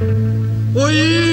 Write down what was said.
Oi!